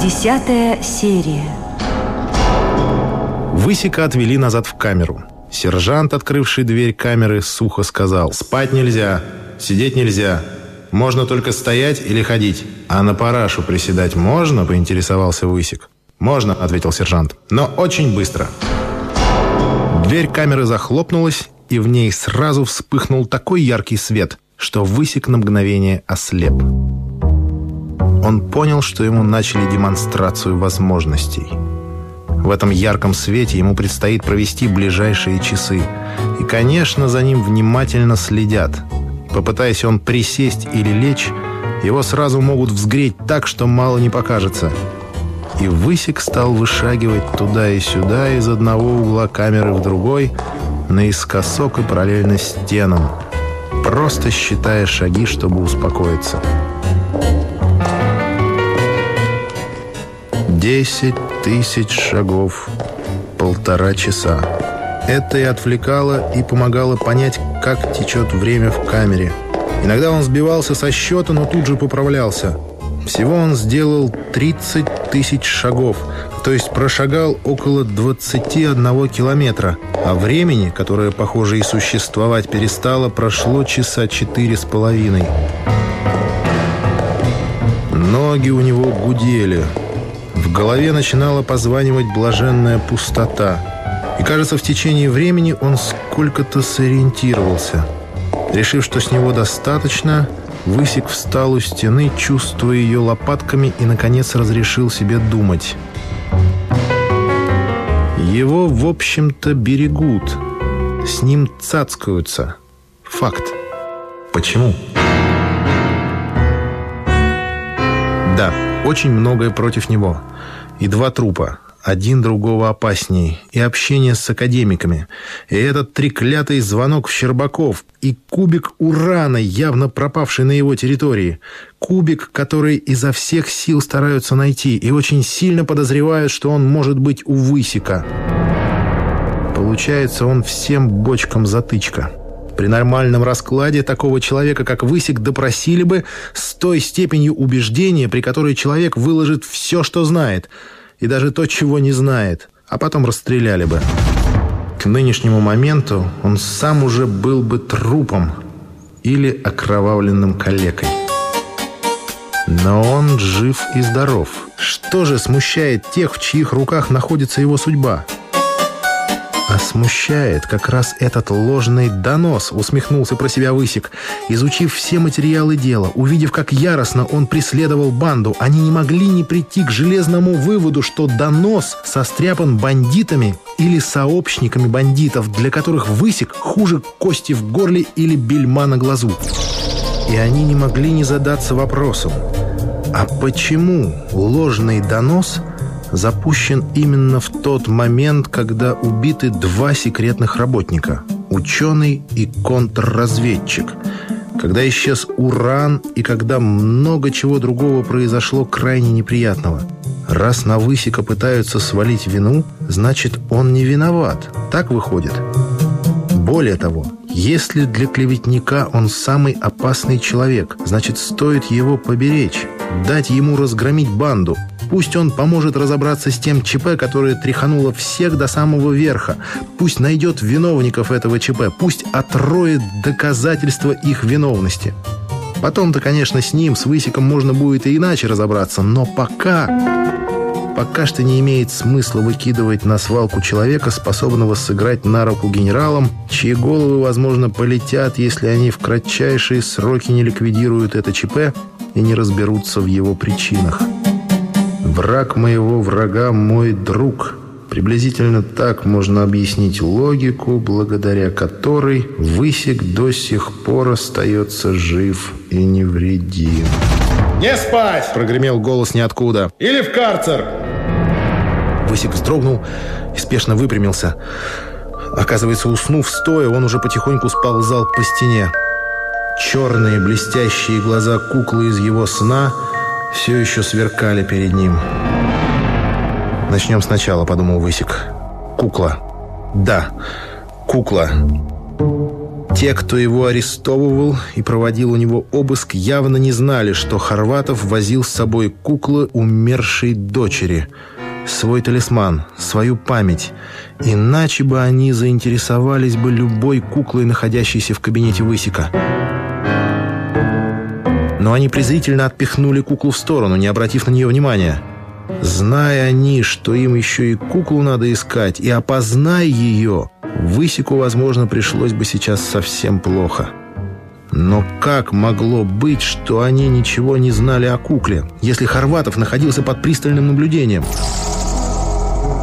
Десятая серия. Высика отвели назад в камеру. Сержант, открывший дверь камеры, сухо сказал «Спать нельзя, сидеть нельзя, можно только стоять или ходить. А на парашу приседать можно?» – поинтересовался Высик. «Можно», – ответил сержант, – «но очень быстро». Дверь камеры захлопнулась, и в ней сразу вспыхнул такой яркий свет, что Высик на мгновение ослеп. Он понял, что ему начали демонстрацию возможностей. В этом ярком свете ему предстоит провести ближайшие часы. И, конечно, за ним внимательно следят. Попытаясь он присесть или лечь, его сразу могут взгреть так, что мало не покажется. И Высик стал вышагивать туда и сюда из одного угла камеры в другой, наискосок и параллельно стенам, просто считая шаги, чтобы успокоиться. Десять тысяч шагов. Полтора часа. Это и отвлекало, и помогало понять, как течет время в камере. Иногда он сбивался со счета, но тут же поправлялся. Всего он сделал 30 тысяч шагов, то есть прошагал около 21 километра, а времени, которое, похоже, и существовать перестало, прошло часа четыре с половиной. Ноги у него гудели. Голове начинала позванивать блаженная пустота. И, кажется, в течение времени он сколько-то сориентировался. Решив, что с него достаточно, Высик встал у стены, чувствуя ее лопатками, и, наконец, разрешил себе думать. Его, в общем-то, берегут. С ним цацкаются. Факт. Почему? Да, очень многое против него. И два трупа один другого опаснее, и общение с академиками, и этот треклятый звонок в Щербаков, и кубик урана, явно пропавший на его территории. Кубик, который изо всех сил стараются найти, и очень сильно подозревают, что он может быть у Высика. Получается, он всем бочкам затычка. При нормальном раскладе такого человека, как Высик, допросили бы с той степенью убеждения, при которой человек выложит все, что знает – и даже то, чего не знает, а потом расстреляли бы. К нынешнему моменту он сам уже был бы трупом или окровавленным калекой. Но он жив и здоров. Что же смущает тех, в чьих руках находится его судьба? А смущает как раз этот ложный донос, усмехнулся про себя Высик. Изучив все материалы дела, увидев, как яростно он преследовал банду, они не могли не прийти к железному выводу, что донос состряпан бандитами или сообщниками бандитов, для которых Высик хуже кости в горле или бельма на глазу. И они не могли не задаться вопросом, а почему ложный донос – запущен именно в тот момент, когда убиты два секретных работника – ученый и контрразведчик, когда исчез уран и когда много чего другого произошло крайне неприятного. Раз на Высика пытаются свалить вину, значит, он не виноват. Так выходит. Более того, если для клеветника он самый опасный человек, значит, стоит его поберечь, дать ему разгромить банду – Пусть он поможет разобраться с тем ЧП, которое тряхануло всех до самого верха. Пусть найдет виновников этого ЧП. Пусть отроет доказательства их виновности. Потом-то, конечно, с ним, с Высиком, можно будет и иначе разобраться. Но пока... Пока что не имеет смысла выкидывать на свалку человека, способного сыграть на руку генералам, чьи головы, возможно, полетят, если они в кратчайшие сроки не ликвидируют это ЧП и не разберутся в его причинах. Враг моего врага – мой друг. Приблизительно так можно объяснить логику, благодаря которой Высек до сих пор остается жив и невредим. «Не спать!» – прогремел голос ниоткуда. «Или в карцер!» Высек вздрогнул и спешно выпрямился. Оказывается, уснув стоя, он уже потихоньку сползал по стене. Черные блестящие глаза куклы из его сна – все еще сверкали перед ним. «Начнем сначала», — подумал Высик. «Кукла. Да, кукла». Те, кто его арестовывал и проводил у него обыск, явно не знали, что Хорватов возил с собой куклы умершей дочери. Свой талисман, свою память. Иначе бы они заинтересовались бы любой куклой, находящейся в кабинете Высика. Но они презрительно отпихнули куклу в сторону, не обратив на нее внимания. Зная они, что им еще и куклу надо искать, и опознай ее, Высику, возможно, пришлось бы сейчас совсем плохо. Но как могло быть, что они ничего не знали о кукле, если Хорватов находился под пристальным наблюдением?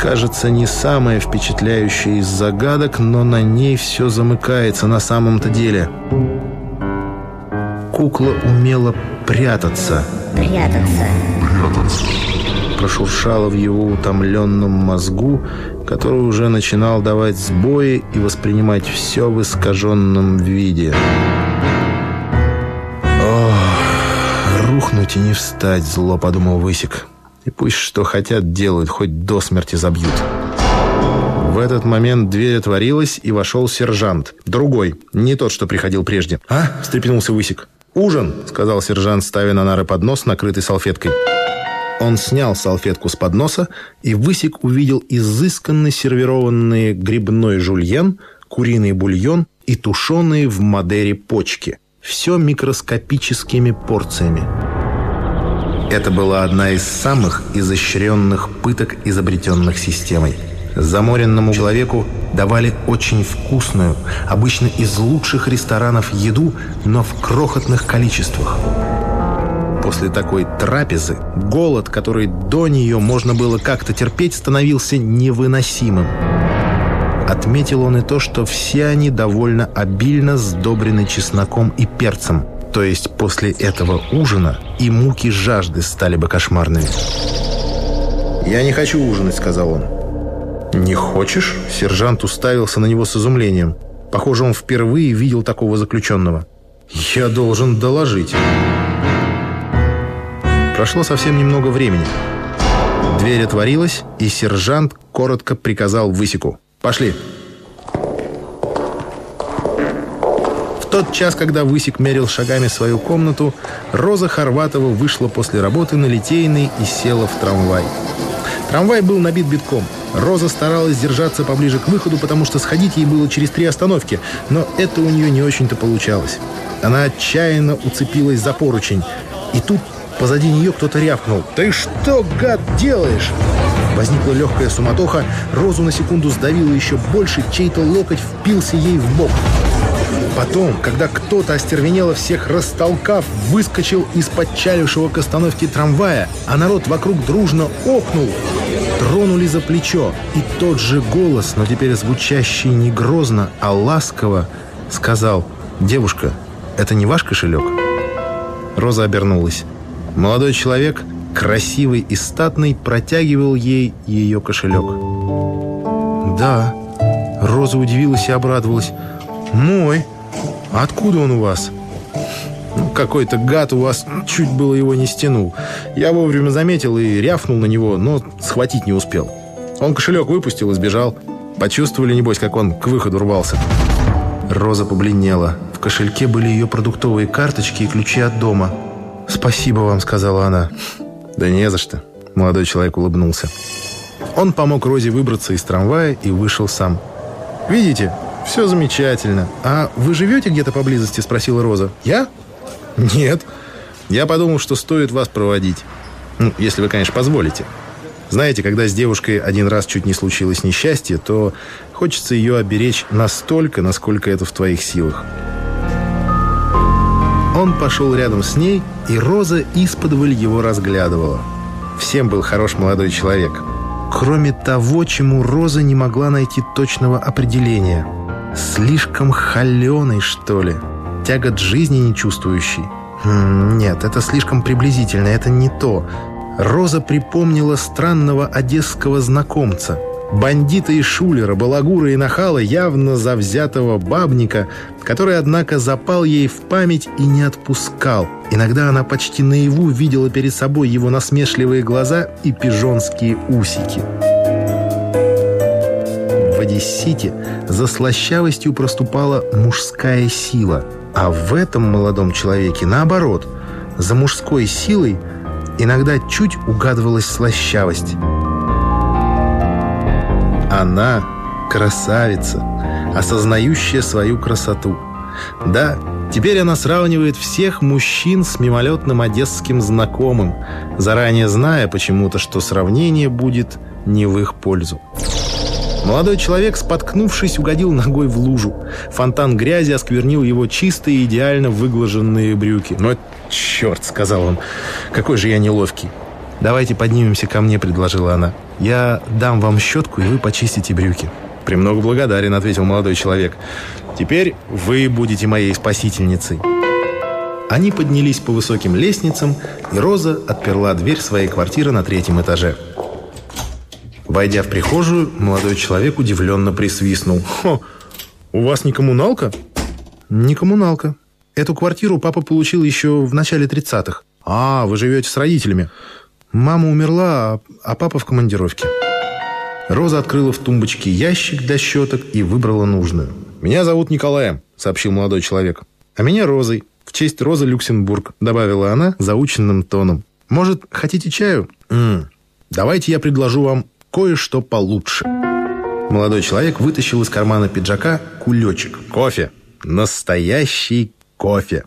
Кажется, не самая впечатляющая из загадок, но на ней все замыкается на самом-то деле. Кукла умела прятаться. Прятаться. Прошуршала в его утомленном мозгу, который уже начинал давать сбои и воспринимать все в искаженном виде. «Ох, рухнуть и не встать», — зло подумал Высик. «И пусть что хотят делают, хоть до смерти забьют». В этот момент дверь отворилась, и вошел сержант. Другой, не тот, что приходил прежде. «А?» – встрепенулся Высик. «Ужин», – сказал сержант, ставя на нары поднос, накрытый салфеткой. Он снял салфетку с подноса, и Высик увидел изысканно сервированные грибной жульен, куриный бульон и тушеные в Мадере почки. Все микроскопическими порциями. Это была одна из самых изощренных пыток, изобретенных системой. Заморенному человеку давали очень вкусную, обычно из лучших ресторанов еду, но в крохотных количествах после такой трапезы голод, который до нее можно было как-то терпеть, становился невыносимым. Отметил он и то, что все они довольно обильно сдобрены чесноком и перцем. То есть после этого ужина и муки жажды стали бы кошмарными. «Я не хочу ужинать», — сказал он. «Не хочешь?» — сержант уставился на него с изумлением. Похоже, он впервые видел такого заключенного. «Я должен доложить». Прошло совсем немного времени. Дверь отворилась, и сержант коротко приказал Высеку. «Пошли!» В тот час, когда Высек мерил шагами свою комнату, Роза Хорватова вышла после работы на Литейный и села в трамвай. Трамвай был набит битком. Роза старалась держаться поближе к выходу, потому что сходить ей было через три остановки, но это у нее не очень-то получалось. Она отчаянно уцепилась за поручень. И тут Позади нее кто-то рявкнул. «Ты что, гад, делаешь?» Возникла легкая суматоха. Розу на секунду сдавило еще больше. Чей-то локоть впился ей в бок. Потом, когда кто-то остервенело всех растолкав, выскочил из подчалившего к остановке трамвая, а народ вокруг дружно охнул, тронули за плечо. И тот же голос, но теперь звучащий не грозно, а ласково, сказал «Девушка, это не ваш кошелек?» Роза обернулась. Молодой человек, красивый и статный, протягивал ей ее кошелек. «Да». Роза удивилась и обрадовалась. «Мой? Откуда он у вас?» Какой-то гад у вас чуть было его не стянул. Я вовремя заметил и рявкнул на него, но схватить не успел. Он кошелек выпустил и сбежал. Почувствовали, небось, как он к выходу рвался. Роза побледнела. В кошельке были ее продуктовые карточки и ключи от дома. «Спасибо вам», — сказала она. «Да не за что», — молодой человек улыбнулся. Он помог Розе выбраться из трамвая и вышел сам. «Видите, все замечательно. А вы живете где-то поблизости?» — спросила Роза. «Я?» «Нет. Я подумал, что стоит вас проводить. Ну, если вы, конечно, позволите. Знаете, когда с девушкой один раз чуть не случилось несчастье, то хочется ее оберечь настолько, насколько это в твоих силах». Он пошел рядом с ней, и Роза исподволь его разглядывала. Всем был хорош молодой человек. Кроме того, чему Роза не могла найти точного определения. Слишком холеный, что ли? Тягот жизни не чувствующий? Нет, это слишком приблизительно, это не то. Роза припомнила странного одесского знакомца – Бандита и шулера, балагура и нахала, явно завзятого бабника, который, однако, запал ей в память и не отпускал. Иногда она почти наяву видела перед собой его насмешливые глаза и пижонские усики. в Одессите за слащавостью проступала мужская сила, а в этом молодом человеке, наоборот, за мужской силой иногда чуть угадывалась слащавость. Она красавица, осознающая свою красоту. Да, теперь она сравнивает всех мужчин с мимолетным одесским знакомым, заранее зная почему-то, что сравнение будет не в их пользу. Молодой человек, споткнувшись, угодил ногой в лужу. Фонтан грязи осквернил его чистые, идеально выглаженные брюки. «Но черт!» — сказал он. «Какой же я неловкий!» «Давайте поднимемся ко мне», — предложила она. «Я дам вам щетку, и вы почистите брюки». «Премного благодарен», — ответил молодой человек. «Теперь вы будете моей спасительницей». Они поднялись по высоким лестницам, и Роза отперла дверь своей квартиры на третьем этаже. Войдя в прихожую, молодой человек удивленно присвистнул. «Хо, у вас не коммуналка?» «Не коммуналка. Эту квартиру папа получил еще в начале 30-х». «А, вы живете с родителями?» «Мама умерла, а папа в командировке». Роза открыла в тумбочке ящик для щеток и выбрала нужную. «Меня зовут Николаем», — сообщил молодой человек. «А меня Розой, в честь Розы Люксембург», — добавила она заученным тоном. «Может, хотите чаю?» М -м, «Давайте я предложу вам кое-что получше». Молодой человек вытащил из кармана пиджака кулечек. «Кофе. Настоящий кофе.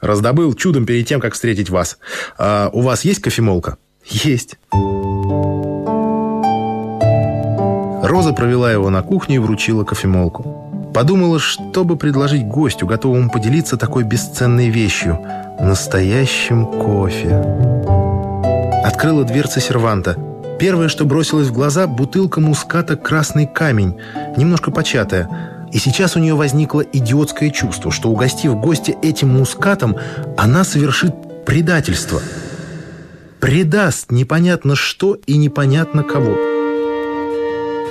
Раздобыл чудом перед тем, как встретить вас. А у вас есть кофемолка?» «Есть». Роза провела его на кухню и вручила кофемолку. Подумала, что бы предложить гостю, готовому поделиться такой бесценной вещью – настоящим кофе. Открыла дверца серванта – Первое, что бросилось в глаза – бутылка муската «Красный камень», немножко початая. И сейчас у нее возникло идиотское чувство, что, угостив гостя этим мускатом, она совершит предательство. Предаст непонятно что и непонятно кого.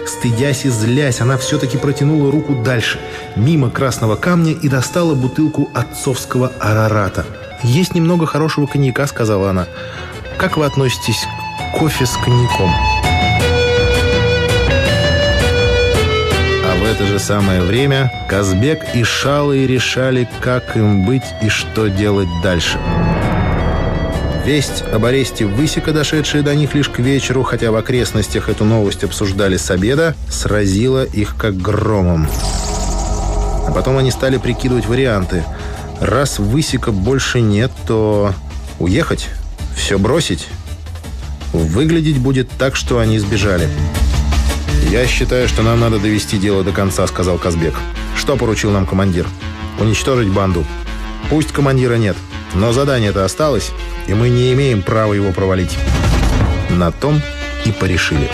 Стыдясь и злясь, она все-таки протянула руку дальше, мимо красного камня и достала бутылку отцовского арарата. «Есть немного хорошего коньяка», — сказала она. «Как вы относитесь кофе с коньяком. А в это же самое время Казбек и Шалы решали, как им быть и что делать дальше. Весть об аресте Высека, дошедшая до них лишь к вечеру, хотя в окрестностях эту новость обсуждали с обеда, сразила их как громом. А потом они стали прикидывать варианты. Раз Высека больше нет, то уехать, все бросить Выглядеть будет так, что они сбежали. «Я считаю, что нам надо довести дело до конца», — сказал Казбек. «Что поручил нам командир? Уничтожить банду. Пусть командира нет, но задание-то осталось, и мы не имеем права его провалить». На том и порешили.